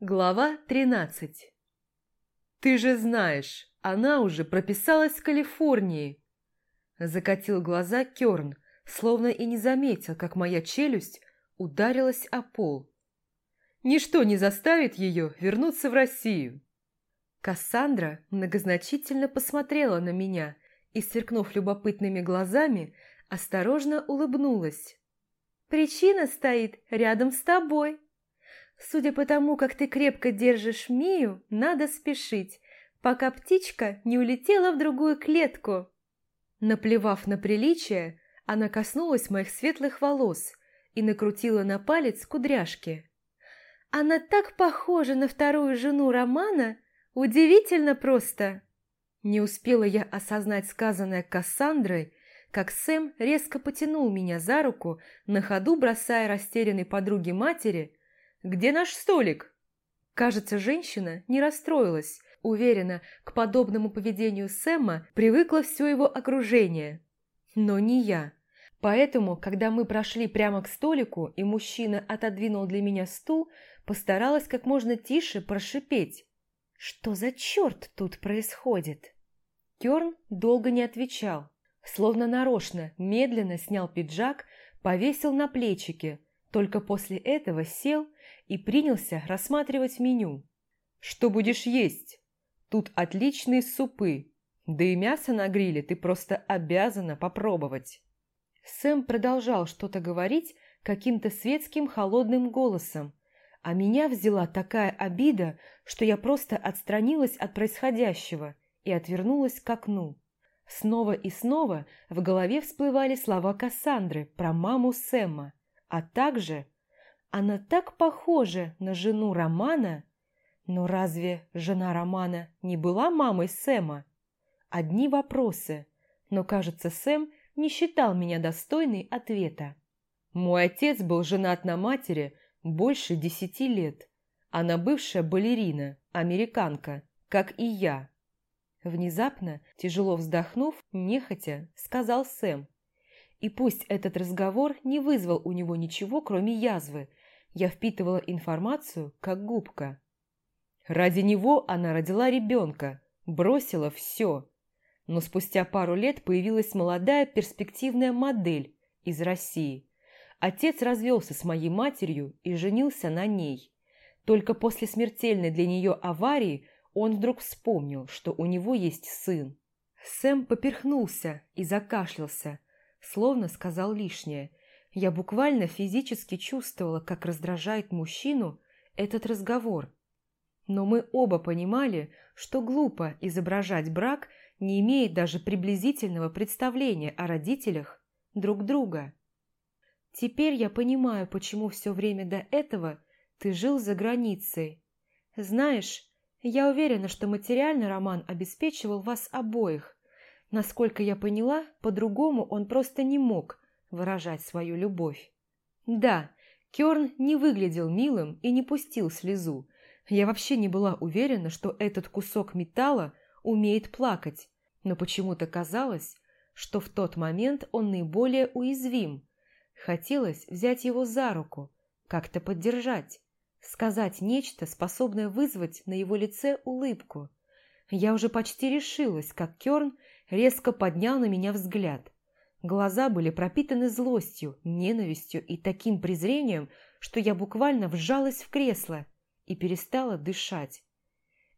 Глава 13 «Ты же знаешь, она уже прописалась в Калифорнии!» Закатил глаза Керн, словно и не заметил, как моя челюсть ударилась о пол. «Ничто не заставит ее вернуться в Россию!» Кассандра многозначительно посмотрела на меня и, сверкнув любопытными глазами, осторожно улыбнулась. «Причина стоит рядом с тобой!» Судя по тому, как ты крепко держишь Мию, надо спешить, пока птичка не улетела в другую клетку. Наплевав на приличие, она коснулась моих светлых волос и накрутила на палец кудряшки. Она так похожа на вторую жену Романа, удивительно просто. Не успела я осознать сказанное Кассандрой, как Сэм резко потянул меня за руку, на ходу бросая растерянной подруге матери где наш столик?» Кажется, женщина не расстроилась. Уверена, к подобному поведению Сэма привыкло все его окружение. Но не я. Поэтому, когда мы прошли прямо к столику, и мужчина отодвинул для меня стул, постаралась как можно тише прошипеть. «Что за черт тут происходит?» Керн долго не отвечал. Словно нарочно, медленно снял пиджак, повесил на плечики, только после этого сел и принялся рассматривать меню. «Что будешь есть? Тут отличные супы, да и мясо на гриле ты просто обязана попробовать». Сэм продолжал что-то говорить каким-то светским холодным голосом, а меня взяла такая обида, что я просто отстранилась от происходящего и отвернулась к окну. Снова и снова в голове всплывали слова Кассандры про маму Сэма, а также она так похожа на жену Романа. Но разве жена Романа не была мамой Сэма? Одни вопросы, но, кажется, Сэм не считал меня достойной ответа. Мой отец был женат на матери больше десяти лет. Она бывшая балерина, американка, как и я. Внезапно, тяжело вздохнув, нехотя, сказал Сэм. И пусть этот разговор не вызвал у него ничего, кроме язвы, я впитывала информацию, как губка. Ради него она родила ребенка, бросила все. Но спустя пару лет появилась молодая перспективная модель из России. Отец развелся с моей матерью и женился на ней. Только после смертельной для нее аварии он вдруг вспомнил, что у него есть сын. Сэм поперхнулся и закашлялся, словно сказал лишнее, я буквально физически чувствовала, как раздражает мужчину этот разговор. Но мы оба понимали, что глупо изображать брак, не имея даже приблизительного представления о родителях друг друга. Теперь я понимаю, почему все время до этого ты жил за границей. Знаешь, я уверена, что материально Роман обеспечивал вас обоих. Насколько я поняла, по-другому он просто не мог – выражать свою любовь. Да, Керн не выглядел милым и не пустил слезу. Я вообще не была уверена, что этот кусок металла умеет плакать, но почему-то казалось, что в тот момент он наиболее уязвим. Хотелось взять его за руку, как-то поддержать, сказать нечто, способное вызвать на его лице улыбку. Я уже почти решилась, как Керн резко поднял на меня взгляд. Глаза были пропитаны злостью, ненавистью и таким презрением, что я буквально вжалась в кресло и перестала дышать.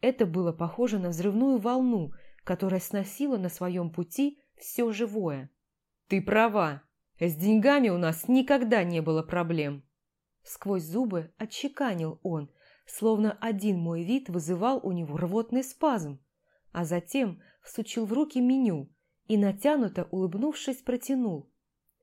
Это было похоже на взрывную волну, которая сносила на своем пути все живое. «Ты права. С деньгами у нас никогда не было проблем». Сквозь зубы отчеканил он, словно один мой вид вызывал у него рвотный спазм, а затем всучил в руки меню – и, натянуто улыбнувшись, протянул.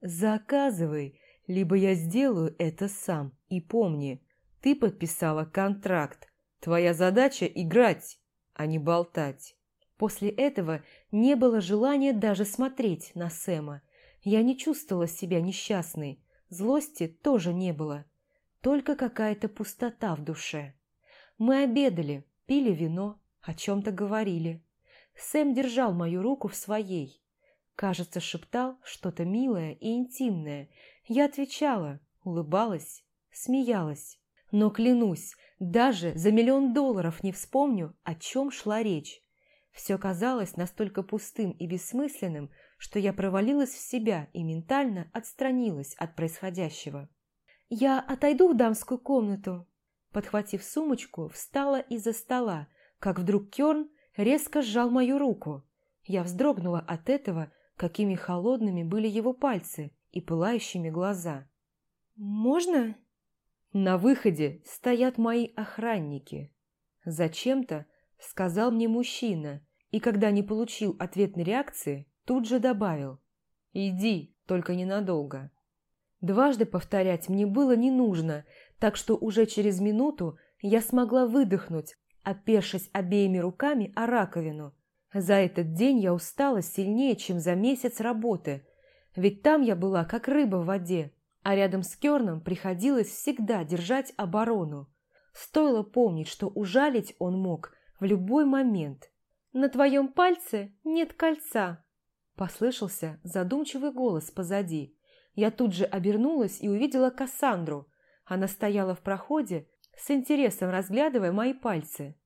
«Заказывай, либо я сделаю это сам. И помни, ты подписала контракт. Твоя задача – играть, а не болтать». После этого не было желания даже смотреть на Сэма. Я не чувствовала себя несчастной, злости тоже не было, только какая-то пустота в душе. Мы обедали, пили вино, о чем-то говорили. Сэм держал мою руку в своей. Кажется, шептал что-то милое и интимное. Я отвечала, улыбалась, смеялась. Но, клянусь, Даже за миллион долларов не вспомню, о чем шла речь. Все казалось настолько пустым и бессмысленным, что я провалилась в себя и ментально отстранилась от происходящего. «Я отойду в дамскую комнату», Подхватив сумочку, встала из-за стола, как вдруг Кёрн резко сжал мою руку. Я вздрогнула от этого, какими холодными были его пальцы и пылающими глаза. «Можно?» На выходе стоят мои охранники. Зачем-то сказал мне мужчина, и когда не получил ответной реакции, тут же добавил «Иди, только ненадолго». Дважды повторять мне было не нужно, так что уже через минуту я смогла выдохнуть, опершись обеими руками о раковину. За этот день я устала сильнее, чем за месяц работы, ведь там я была как рыба в воде, а рядом с Керном приходилось всегда держать оборону. Стоило помнить, что ужалить он мог в любой момент. «На твоем пальце нет кольца», – послышался задумчивый голос позади. Я тут же обернулась и увидела Кассандру – она стояла в проходе, с интересом разглядывая мои пальцы.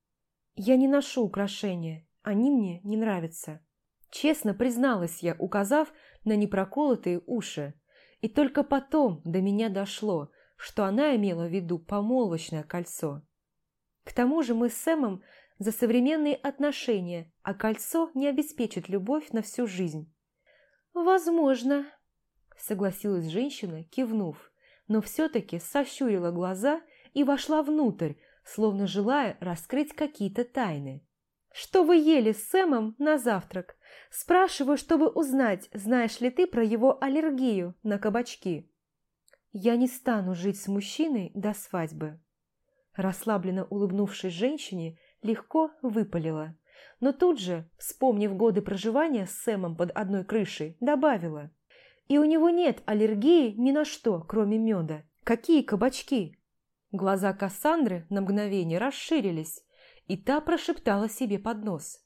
«Я не ношу украшения, они мне не нравятся». Честно призналась я, указав на непроколотые уши. И только потом до меня дошло, что она имела в виду помолвочное кольцо. К тому же мы с Сэмом за современные отношения, а кольцо не обеспечит любовь на всю жизнь. «Возможно», — согласилась женщина, кивнув но все-таки сощурила глаза и вошла внутрь, словно желая раскрыть какие-то тайны. «Что вы ели с Сэмом на завтрак? Спрашиваю, чтобы узнать, знаешь ли ты про его аллергию на кабачки». «Я не стану жить с мужчиной до свадьбы». Расслабленно улыбнувшись женщине, легко выпалила. Но тут же, вспомнив годы проживания с Сэмом под одной крышей, добавила – и у него нет аллергии ни на что, кроме меда. Какие кабачки? Глаза Кассандры на мгновение расширились, и та прошептала себе под нос.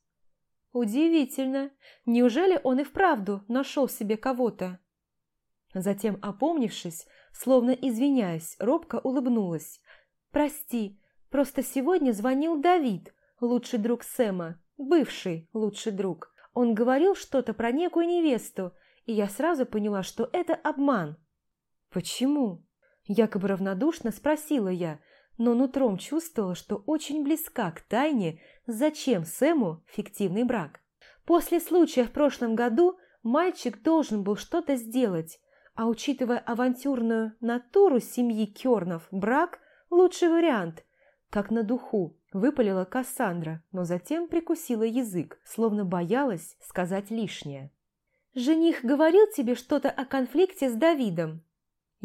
«Удивительно! Неужели он и вправду нашел себе кого-то?» Затем, опомнившись, словно извиняясь, робко улыбнулась. «Прости, просто сегодня звонил Давид, лучший друг Сэма, бывший лучший друг. Он говорил что-то про некую невесту, и я сразу поняла, что это обман. «Почему?» Якобы равнодушно спросила я, но нутром чувствовала, что очень близка к тайне, зачем Сэму фиктивный брак. После случая в прошлом году мальчик должен был что-то сделать, а учитывая авантюрную натуру семьи Кернов, брак – лучший вариант. Как на духу выпалила Кассандра, но затем прикусила язык, словно боялась сказать лишнее. «Жених говорил тебе что-то о конфликте с Давидом?»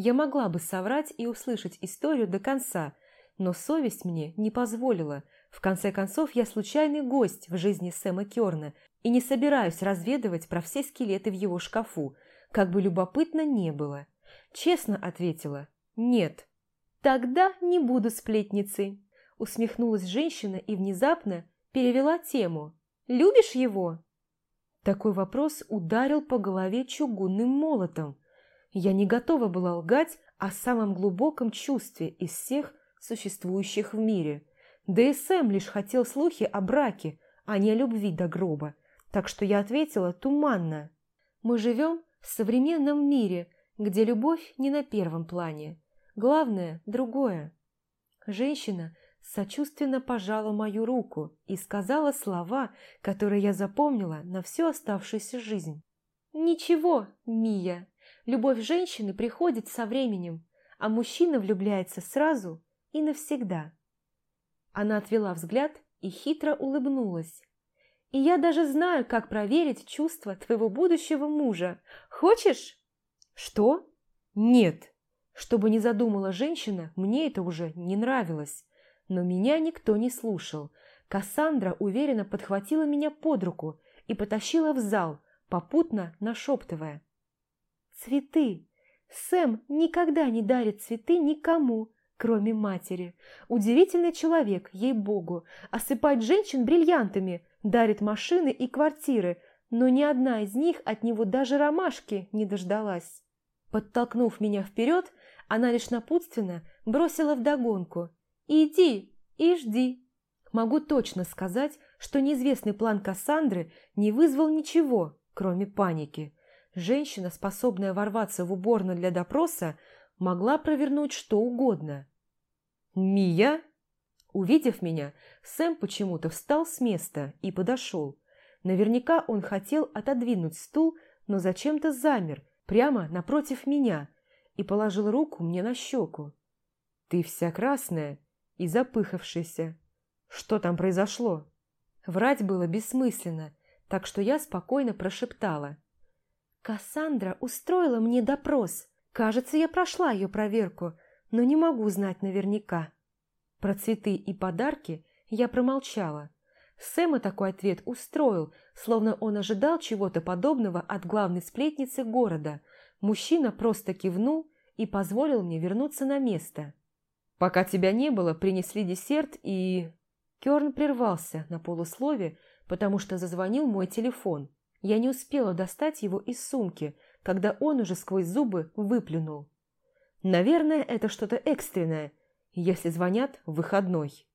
Я могла бы соврать и услышать историю до конца, но совесть мне не позволила. В конце концов, я случайный гость в жизни Сэма Керна и не собираюсь разведывать про все скелеты в его шкафу, как бы любопытно не было. Честно ответила «нет». «Тогда не буду сплетницей», усмехнулась женщина и внезапно перевела тему. «Любишь его?» Такой вопрос ударил по голове чугунным молотом. Я не готова была лгать о самом глубоком чувстве из всех существующих в мире. Сэм лишь хотел слухи о браке, а не о любви до гроба. Так что я ответила туманно. Мы живем в современном мире, где любовь не на первом плане. Главное – другое. Женщина сочувственно пожала мою руку и сказала слова, которые я запомнила на всю оставшуюся жизнь. «Ничего, Мия, любовь женщины приходит со временем, а мужчина влюбляется сразу и навсегда». Она отвела взгляд и хитро улыбнулась. «И я даже знаю, как проверить чувства твоего будущего мужа. Хочешь?» «Что?» «Нет». Что бы ни задумала женщина, мне это уже не нравилось. Но меня никто не слушал. Кассандра уверенно подхватила меня под руку и потащила в зал, попутно нашептывая. «Цветы! Сэм никогда не дарит цветы никому, кроме матери. Удивительный человек, ей-богу, осыпать женщин бриллиантами, дарит машины и квартиры, но ни одна из них от него даже ромашки не дождалась». Подтолкнув меня вперед, она лишь напутственно бросила вдогонку. «Иди, и жди. Могу точно сказать, что неизвестный план Кассандры не вызвал ничего, кроме паники. Женщина, способная ворваться в уборную для допроса, могла провернуть что угодно. «Мия?» Увидев меня, Сэм почему-то встал с места и подошел. Наверняка он хотел отодвинуть стул, но зачем-то замер прямо напротив меня и положил руку мне на щеку. «Ты вся красная и запыхавшаяся. Что там произошло?» Врать было бессмысленно, так что я спокойно прошептала. «Кассандра устроила мне допрос. Кажется, я прошла ее проверку, но не могу знать наверняка». Про цветы и подарки я промолчала. Сэма такой ответ устроил, словно он ожидал чего-то подобного от главной сплетницы города. Мужчина просто кивнул и позволил мне вернуться на место. «Пока тебя не было, принесли десерт и...» Керн прервался на полуслове, потому что зазвонил мой телефон. Я не успела достать его из сумки, когда он уже сквозь зубы выплюнул. «Наверное, это что-то экстренное, если звонят в выходной».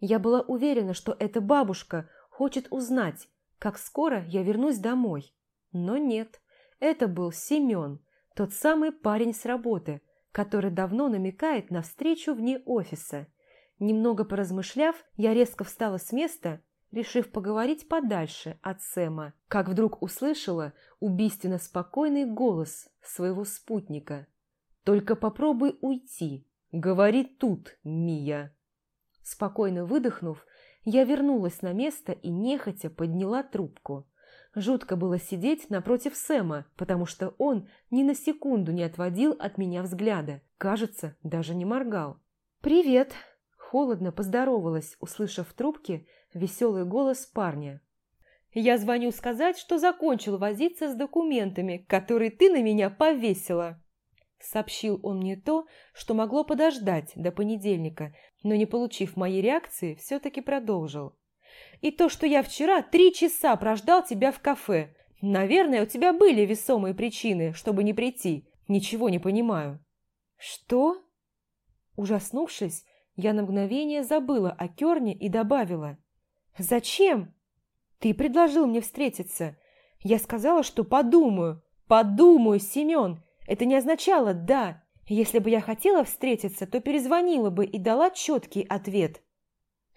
Я была уверена, что эта бабушка хочет узнать, как скоро я вернусь домой. Но нет, это был Семен, тот самый парень с работы, который давно намекает на встречу вне офиса. Немного поразмышляв, я резко встала с места, решив поговорить подальше от Сэма, как вдруг услышала убийственно спокойный голос своего спутника. «Только попробуй уйти. Говори тут, Мия». Спокойно выдохнув, я вернулась на место и нехотя подняла трубку. Жутко было сидеть напротив Сэма, потому что он ни на секунду не отводил от меня взгляда. Кажется, даже не моргал. «Привет!» – холодно поздоровалась, услышав в трубке веселый голос парня. «Я звоню сказать, что закончил возиться с документами, которые ты на меня повесила!» Сообщил он мне то, что могло подождать до понедельника, но, не получив моей реакции, все-таки продолжил. «И то, что я вчера три часа прождал тебя в кафе. Наверное, у тебя были весомые причины, чтобы не прийти. Ничего не понимаю». «Что?» Ужаснувшись, я на мгновение забыла о Керне и добавила. «Зачем?» «Ты предложил мне встретиться. Я сказала, что подумаю. Подумаю, Семен. Это не означало «да». Если бы я хотела встретиться, то перезвонила бы и дала четкий ответ.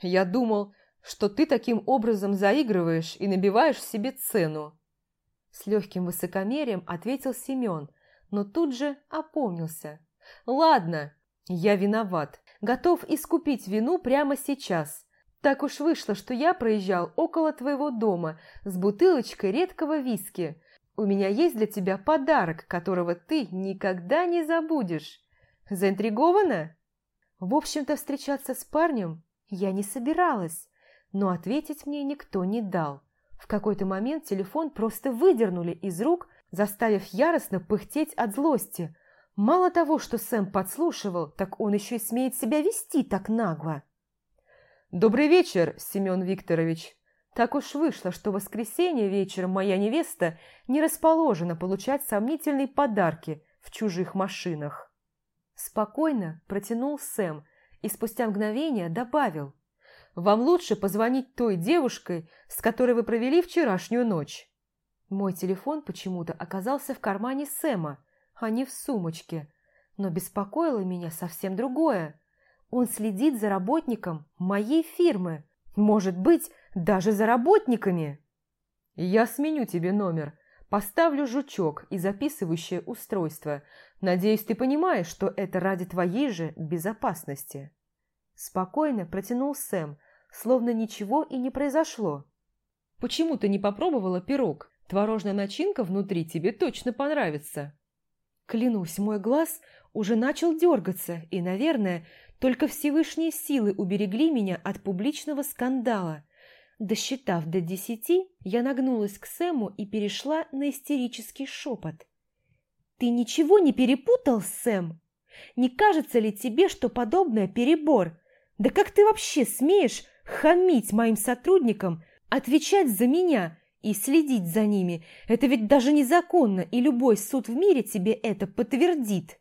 «Я думал, что ты таким образом заигрываешь и набиваешь себе цену». С легким высокомерием ответил Семен, но тут же опомнился. «Ладно, я виноват. Готов искупить вину прямо сейчас. Так уж вышло, что я проезжал около твоего дома с бутылочкой редкого виски. У меня есть для тебя подарок, которого ты никогда не забудешь. Заинтригована? В общем-то, встречаться с парнем я не собиралась, но ответить мне никто не дал. В какой-то момент телефон просто выдернули из рук, заставив яростно пыхтеть от злости. Мало того, что Сэм подслушивал, так он еще и смеет себя вести так нагло. «Добрый вечер, Семен Викторович!» Так уж вышло, что в воскресенье вечером моя невеста не расположена получать сомнительные подарки в чужих машинах. Спокойно протянул Сэм и спустя мгновение добавил. «Вам лучше позвонить той девушкой, с которой вы провели вчерашнюю ночь». Мой телефон почему-то оказался в кармане Сэма, а не в сумочке. Но беспокоило меня совсем другое. Он следит за работником моей фирмы. Может быть, даже за работниками. Я сменю тебе номер, поставлю жучок и записывающее устройство. Надеюсь, ты понимаешь, что это ради твоей же безопасности. Спокойно протянул Сэм, словно ничего и не произошло. Почему ты не попробовала пирог? Творожная начинка внутри тебе точно понравится. Клянусь, мой глаз уже начал дергаться, и, наверное, только Всевышние силы уберегли меня от публичного скандала. Досчитав до десяти, я нагнулась к Сэму и перешла на истерический шепот. «Ты ничего не перепутал, Сэм? Не кажется ли тебе, что подобное перебор? Да как ты вообще смеешь хамить моим сотрудникам, отвечать за меня и следить за ними? Это ведь даже незаконно, и любой суд в мире тебе это подтвердит».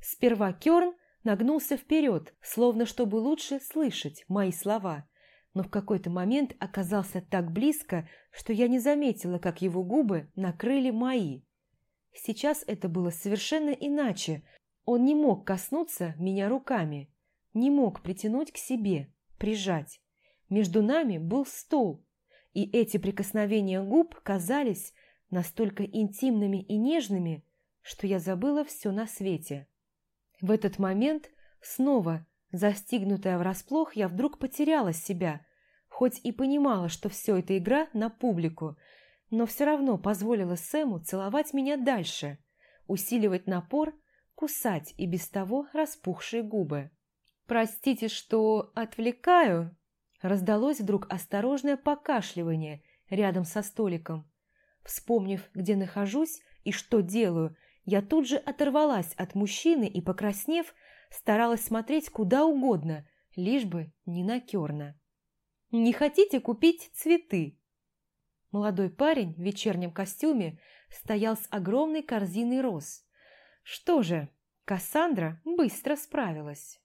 Сперва Керн, нагнулся вперед, словно чтобы лучше слышать мои слова, но в какой-то момент оказался так близко, что я не заметила, как его губы накрыли мои. Сейчас это было совершенно иначе. Он не мог коснуться меня руками, не мог притянуть к себе, прижать. Между нами был стол, и эти прикосновения губ казались настолько интимными и нежными, что я забыла все на свете. В этот момент, снова застигнутая врасплох, я вдруг потеряла себя, хоть и понимала, что все это игра на публику, но все равно позволила Сэму целовать меня дальше, усиливать напор, кусать и без того распухшие губы. «Простите, что отвлекаю?» Раздалось вдруг осторожное покашливание рядом со столиком. Вспомнив, где нахожусь и что делаю, я тут же оторвалась от мужчины и, покраснев, старалась смотреть куда угодно, лишь бы не на Керна. «Не хотите купить цветы?» Молодой парень в вечернем костюме стоял с огромной корзиной роз. Что же, Кассандра быстро справилась.